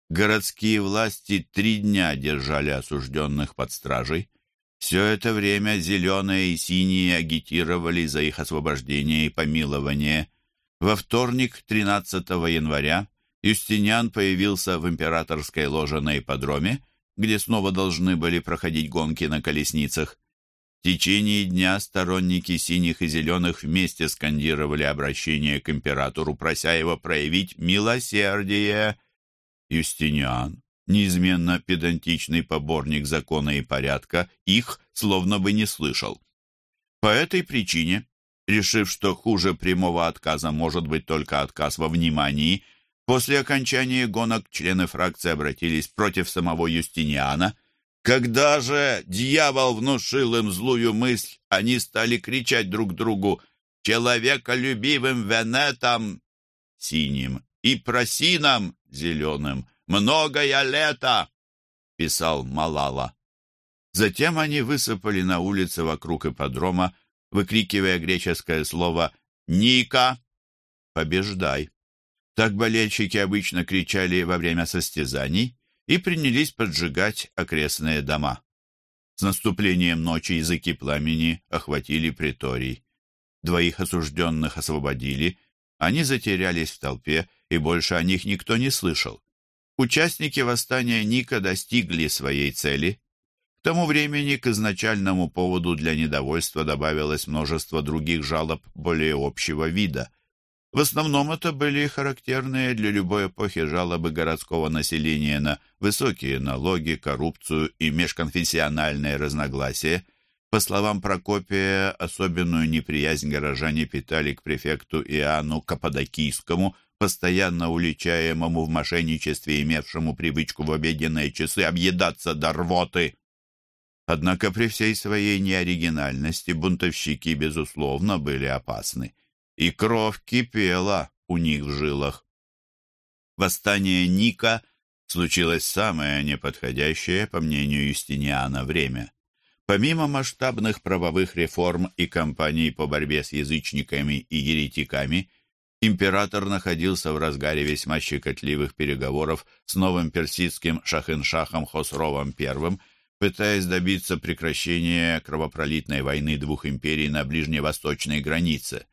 S1: городские власти три дня держали осужденных под стражей. Все это время зеленые и синие агитировали за их освобождение и помилование – во вторник, 13 января, Юстиниан появился в императорской ложе на ипподроме, где снова должны были проходить гонки на колесницах. В течение дня сторонники синих и зеленых вместе скандировали обращение к императору, прося его проявить милосердие. Юстиниан, неизменно педантичный поборник закона и порядка, их словно бы не слышал. По этой причине решив, что хуже прямого отказа может быть только отказ во внимании, после окончания гонок члены фракции обратились против самого Юстиниана. Когда же дьявол внушил им злую мысль, они стали кричать друг другу «Человеколюбивым Венетом» синим и «Просином» зеленым «Многое лето», писал Малала. Затем они высыпали на улицы вокруг ипподрома, выкрикивая греческое слово «Ника! Побеждай!». Так болельщики обычно кричали во время состязаний и принялись поджигать окрестные дома. С наступлением ночи языки пламени охватили приторий. Двоих осужденных освободили, они затерялись в толпе, и больше о них никто не слышал. Участники восстания Ника достигли своей цели тому времени к изначальному поводу для недовольства добавилось множество других жалоб более общего вида. В основном это были характерные для любой эпохи жалобы городского населения на высокие налоги, коррупцию и межконфессиональные разногласия. По словам Прокопия, особенную неприязнь горожане питали к префекту Иоанну Каппадокийскому, постоянно уличаемому в мошенничестве, имевшему привычку в обеденные часы объедаться до рвоты. Однако при всей своей неоригинальности бунтовщики, безусловно, были опасны, и кровь кипела у них в жилах. Восстание Ника случилось самое неподходящее, по мнению Юстиниана, время. Помимо масштабных правовых реформ и кампаний по борьбе с язычниками и еретиками, император находился в разгаре весьма щекотливых переговоров с новым персидским шахиншахом Хосровом I – пытаясь добиться прекращения кровопролитной войны двух империй на ближневосточной границе.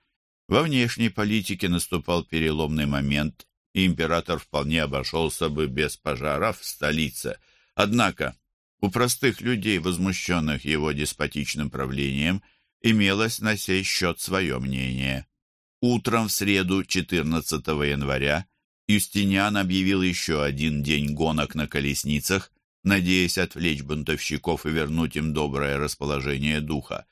S1: Во внешней политике наступал переломный момент, и император вполне обошелся бы без пожаров в столице. Однако у простых людей, возмущенных его деспотичным правлением, имелось на сей счет свое мнение. Утром в среду 14 января Юстиниан объявил еще один день гонок на колесницах, надеясь отвлечь бунтовщиков и вернуть им доброе расположение духа.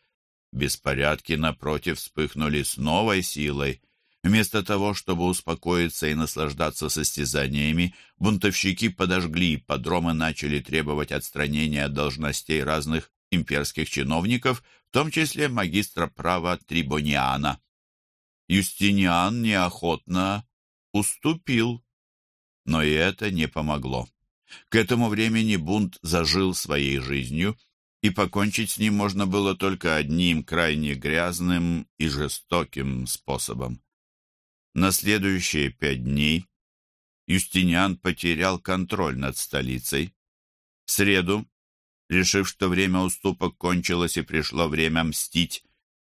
S1: Беспорядки, напротив, вспыхнули с новой силой. Вместо того, чтобы успокоиться и наслаждаться состязаниями, бунтовщики подожгли ипподром и начали требовать отстранения от должностей разных имперских чиновников, в том числе магистра права Трибониана. Юстиниан неохотно уступил, но и это не помогло. К этому времени бунт зажил своей жизнью, и покончить с ним можно было только одним крайне грязным и жестоким способом. На следующие пять дней Юстиниан потерял контроль над столицей. В среду, решив, что время уступок кончилось и пришло время мстить,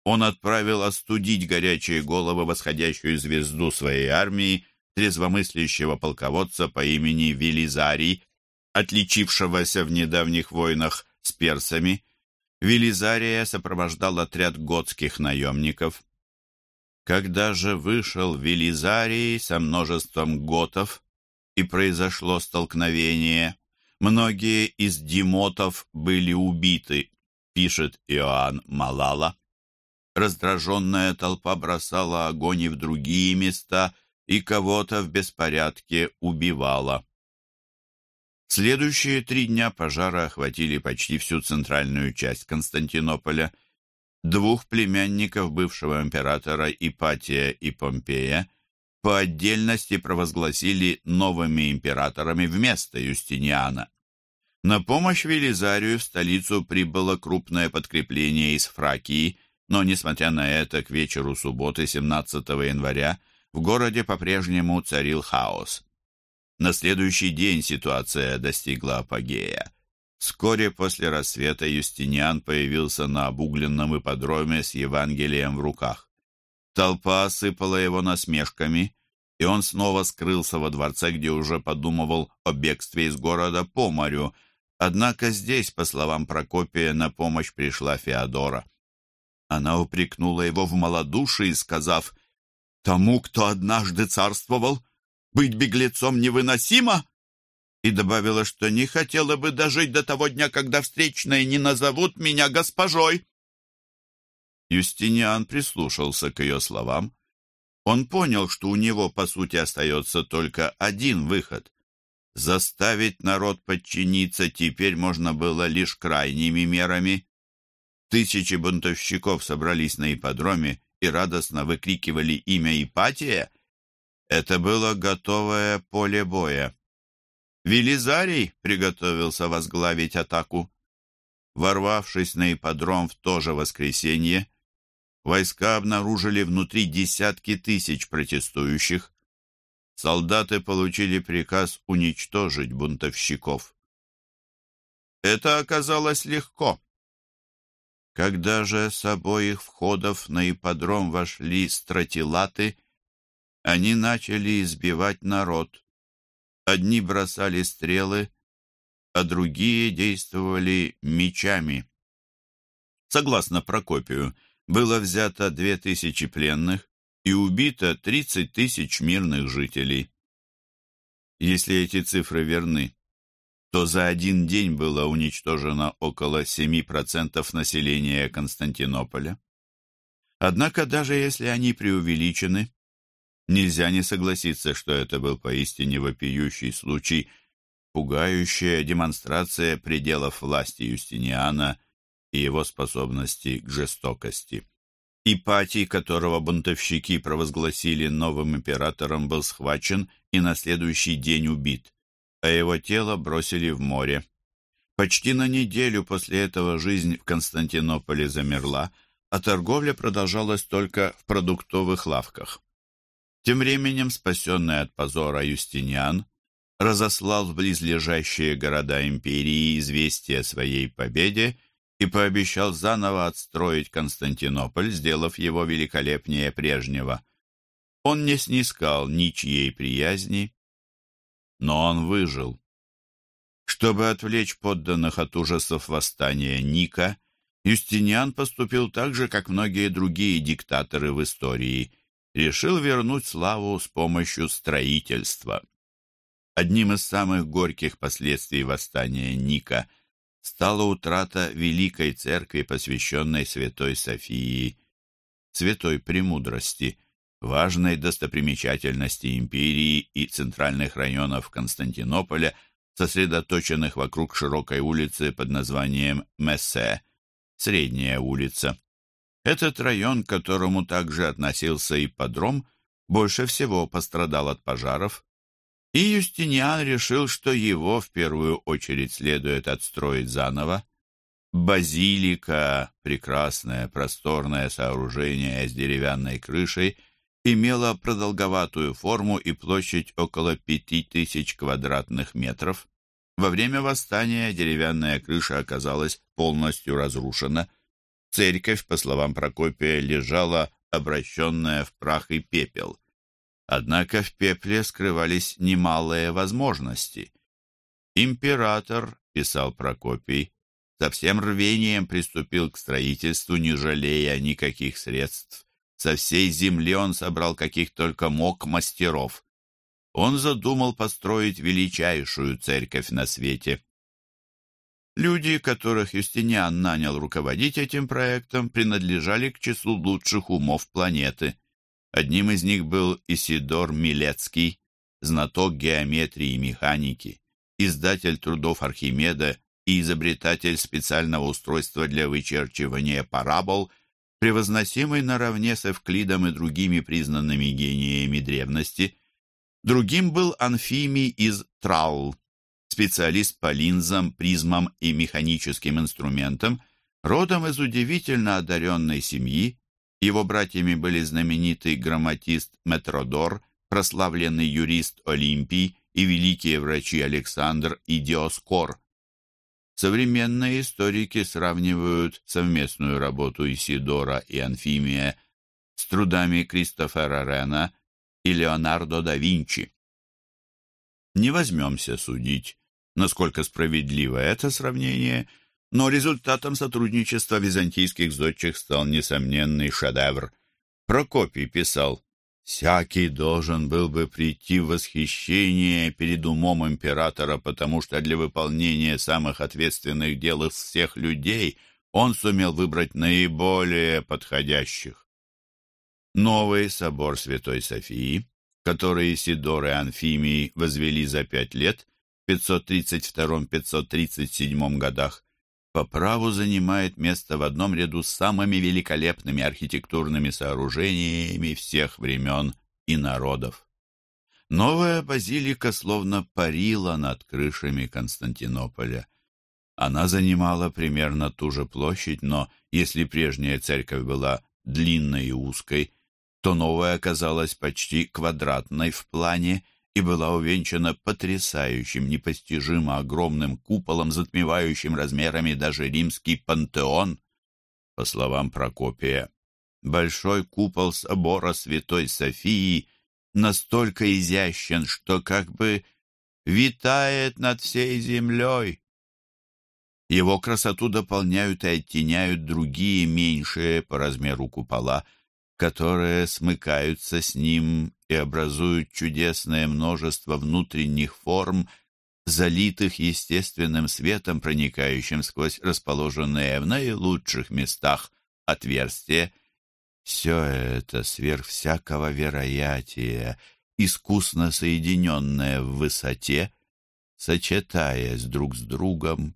S1: он отправил остудить горячие головы восходящую звезду своей армии, трезвомыслящего полководца по имени Велизарий, отличившегося в недавних войнах с персами. Велизария сопровождал отряд готских наемников. Когда же вышел Велизарий со множеством готов, и произошло столкновение, многие из демотов были убиты, пишет Иоанн Малала. Раздраженная толпа бросала огонь и в другие места и кого-то в беспорядке убивала. Следующие три дня пожары охватили почти всю центральную часть Константинополя. Двух племянников бывшего императора Ипатия и Помпея по отдельности провозгласили новыми императорами вместо Юстиниана. На помощь Велизарию в столицу прибыло крупное подкрепление из Фракии, но, несмотря на это, к вечеру субботы 17 января в городе по-прежнему царил хаос. На следующий день ситуация достигла апогея. Вскоре после рассвета Юстиниан появился на обугленном ипподроме с Евангелием в руках. Толпа осыпала его насмешками, и он снова скрылся во дворце, где уже подумывал о бегстве из города по морю. Однако здесь, по словам Прокопия, на помощь пришла Феодора. Она упрекнула его в малодушии, сказав, «Тому, кто однажды царствовал, быть беглецом невыносимо!» И добавила, что не хотела бы дожить до того дня, когда встречные не назовут меня госпожой. Юстиниан прислушался к ее словам. Он понял, что у него, по сути, остается только один выход. Заставить народ подчиниться теперь можно было лишь крайними мерами. Тысячи бунтовщиков собрались на ипподроме и радостно выкрикивали имя Ипатия. Это было готовое поле боя. Велизарий приготовился возглавить атаку. Ворвавшись на ипподром в то же воскресенье, войска обнаружили внутри десятки тысяч протестующих. Солдаты получили приказ уничтожить бунтовщиков. Это оказалось легко. Когда же с обоих входов на ипподром вошли стратилаты, они начали избивать народ. Одни бросали стрелы, а другие действовали мечами. Согласно Прокопию, было взято две тысячи пленных и убито тридцать тысяч мирных жителей. Если эти цифры верны, то за один день было уничтожено около 7% населения Константинополя. Однако даже если они преувеличены, нельзя не согласиться, что это был поистине вопиющий случай, пугающая демонстрация пределов власти Юстиниана и его способности к жестокости. Ипатий, которого бунтовщики провозгласили новым императором, был схвачен и на следующий день убит а его тело бросили в море. Почти на неделю после этого жизнь в Константинополе замерла, а торговля продолжалась только в продуктовых лавках. Тем временем спасенный от позора Юстиниан разослал в близлежащие города империи известие о своей победе и пообещал заново отстроить Константинополь, сделав его великолепнее прежнего. Он не снискал ничьей приязни но он выжил. Чтобы отвлечь подданных от ужасов восстания Ника, Юстиниан поступил так же, как многие другие диктаторы в истории, решил вернуть славу с помощью строительства. Одним из самых горьких последствий восстания Ника стала утрата Великой Церкви, посвященной Святой Софии, Святой Премудрости, важной достопримечательности империи и центральных районов Константинополя, сосредоточенных вокруг широкой улицы под названием Мессе, Средняя улица. Этот район, к которому также относился ипподром, больше всего пострадал от пожаров, и Юстиниан решил, что его в первую очередь следует отстроить заново. Базилика, прекрасное просторное сооружение с деревянной крышей, имела продолговатую форму и площадь около пяти тысяч квадратных метров. Во время восстания деревянная крыша оказалась полностью разрушена. Церковь, по словам Прокопия, лежала обращенная в прах и пепел. Однако в пепле скрывались немалые возможности. «Император», — писал Прокопий, — со всем рвением приступил к строительству, не жалея никаких средств. Со всей земли он собрал каких только мог мастеров. Он задумал построить величайшую церковь на свете. Люди, которых Юстиниан нанял руководить этим проектом, принадлежали к числу лучших умов планеты. Одним из них был Исидор Милецкий, знаток геометрии и механики, издатель трудов Архимеда и изобретатель специального устройства для вычерчивания парабол, превозносимый наравне с Эвклидом и другими признанными гениями древности. Другим был Анфимий из Тралл, специалист по линзам, призмам и механическим инструментам, родом из удивительно одаренной семьи, его братьями были знаменитый грамматист Метродор, прославленный юрист Олимпий и великие врачи Александр и Диоскор. Современные историки сравнивают совместную работу Исидора и Анфимия с трудами Кристофера Рена и Леонардо да Винчи. Не возьмемся судить, насколько справедливо это сравнение – но результатом сотрудничества византийских зодчих стал несомненный шедевр. Прокопий писал, «Всякий должен был бы прийти в восхищение перед умом императора, потому что для выполнения самых ответственных дел из всех людей он сумел выбрать наиболее подходящих». Новый собор Святой Софии, который Сидор и Анфимий возвели за пять лет, в 532-537 годах, по праву занимает место в одном ряду с самыми великолепными архитектурными сооружениями всех времен и народов. Новая базилика словно парила над крышами Константинополя. Она занимала примерно ту же площадь, но если прежняя церковь была длинной и узкой, то новая оказалась почти квадратной в плане и была увенчана потрясающим, непостижимо огромным куполом, затмевающим размерами даже римский пантеон. По словам Прокопия, большой купол собора Святой Софии настолько изящен, что как бы витает над всей землей. Его красоту дополняют и оттеняют другие меньшие по размеру купола – которые смыкаются с ним и образуют чудесное множество внутренних форм, залитых естественным светом, проникающим сквозь расположенные в наилучших местах отверстия. Все это сверх всякого вероятия, искусно соединенное в высоте, сочетаясь друг с другом,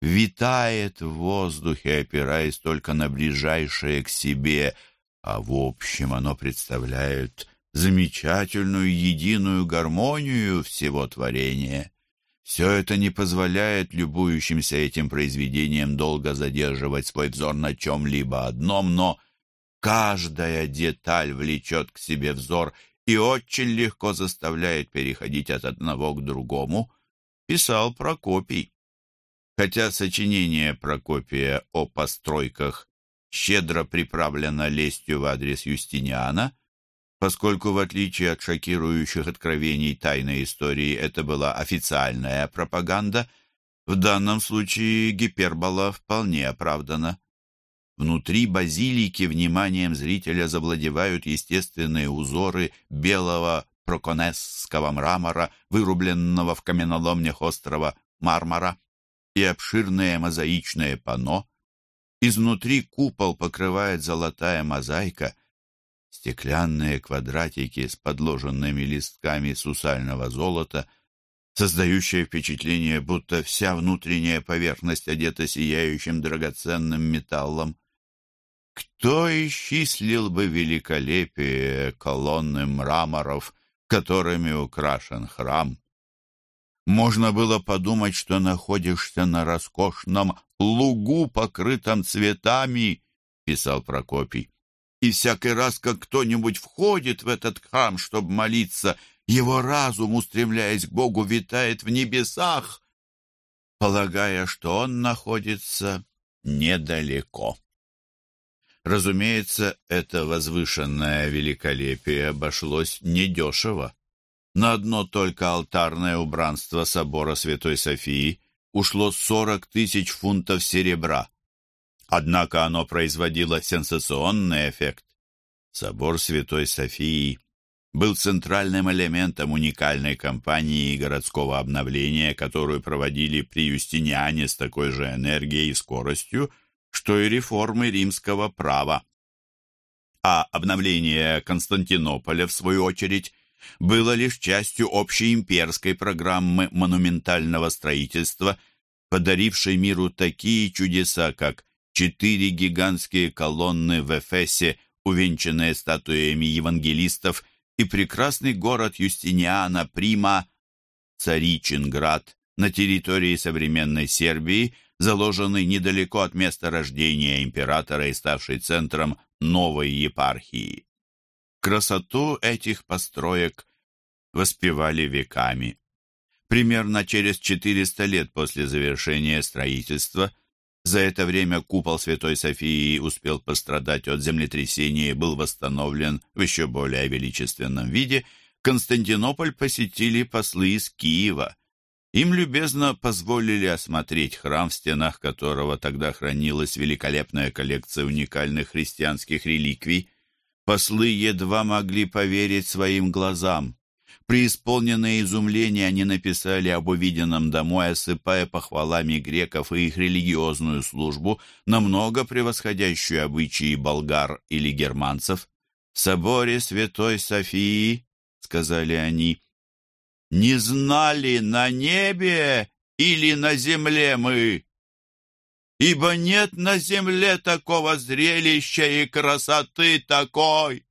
S1: витает в воздухе, опираясь только на ближайшее к себе – а в общем оно представляет замечательную единую гармонию всего творения. Все это не позволяет любующимся этим произведением долго задерживать свой взор на чем-либо одном, но каждая деталь влечет к себе взор и очень легко заставляет переходить от одного к другому, писал Прокопий. Хотя сочинение Прокопия о постройках щедро приправлена лестью в адрес Юстиниана, поскольку, в отличие от шокирующих откровений тайной истории, это была официальная пропаганда, в данном случае гипербола вполне оправдана. Внутри базилики вниманием зрителя завладевают естественные узоры белого проконесского мрамора, вырубленного в каменоломнях острова Мармара, и обширное мозаичное панно, Изнутри купол покрывает золотая мозаика. Стеклянные квадратики с подложенными листками сусального золота, создающие впечатление, будто вся внутренняя поверхность одета сияющим драгоценным металлом. Кто исчислил бы великолепие колонны мраморов, которыми украшен храм? Можно было подумать, что находишься на роскошном лугу, покрытом цветами, писал Прокопий. И всякий раз, как кто-нибудь входит в этот храм, чтобы молиться, его разум, устремляясь к Богу, витает в небесах, полагая, что он находится недалеко. Разумеется, это возвышенное великолепие обошлось недешево. На одно только алтарное убранство собора Святой Софии ушло 40 тысяч фунтов серебра. Однако оно производило сенсационный эффект. Собор Святой Софии был центральным элементом уникальной кампании городского обновления, которую проводили при Юстиниане с такой же энергией и скоростью, что и реформы римского права. А обновление Константинополя, в свою очередь, было лишь частью общей имперской программы монументального строительства, подарившей миру такие чудеса, как четыре гигантские колонны в Эфесе, увенчанные статуями евангелистов, и прекрасный город Юстиниана Прима, Царичинград, на территории современной Сербии, заложенный недалеко от места рождения императора и ставший центром новой епархии. Красоту этих построек воспевали веками. Примерно через 400 лет после завершения строительства за это время купол Святой Софии успел пострадать от землетрясения и был восстановлен в еще более величественном виде. Константинополь посетили послы из Киева – им любезно позволили осмотреть храм, в стенах которого тогда хранилась великолепная коллекция уникальных христианских реликвий. Послы едва могли поверить своим глазам. Преисполненные изумления они написали об увиденном домой, осыпая похвалами греков и их религиозную службу, намного превосходящую обычаи болгар или германцев. «В соборе Святой Софии», — сказали они, не знали на небе или на земле мы. Ибо нет на земле такого зрелища и красоты такой.